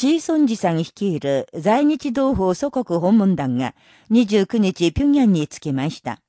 シーソンジさん率いる在日同胞祖国訪問団が29日平壌に着きました。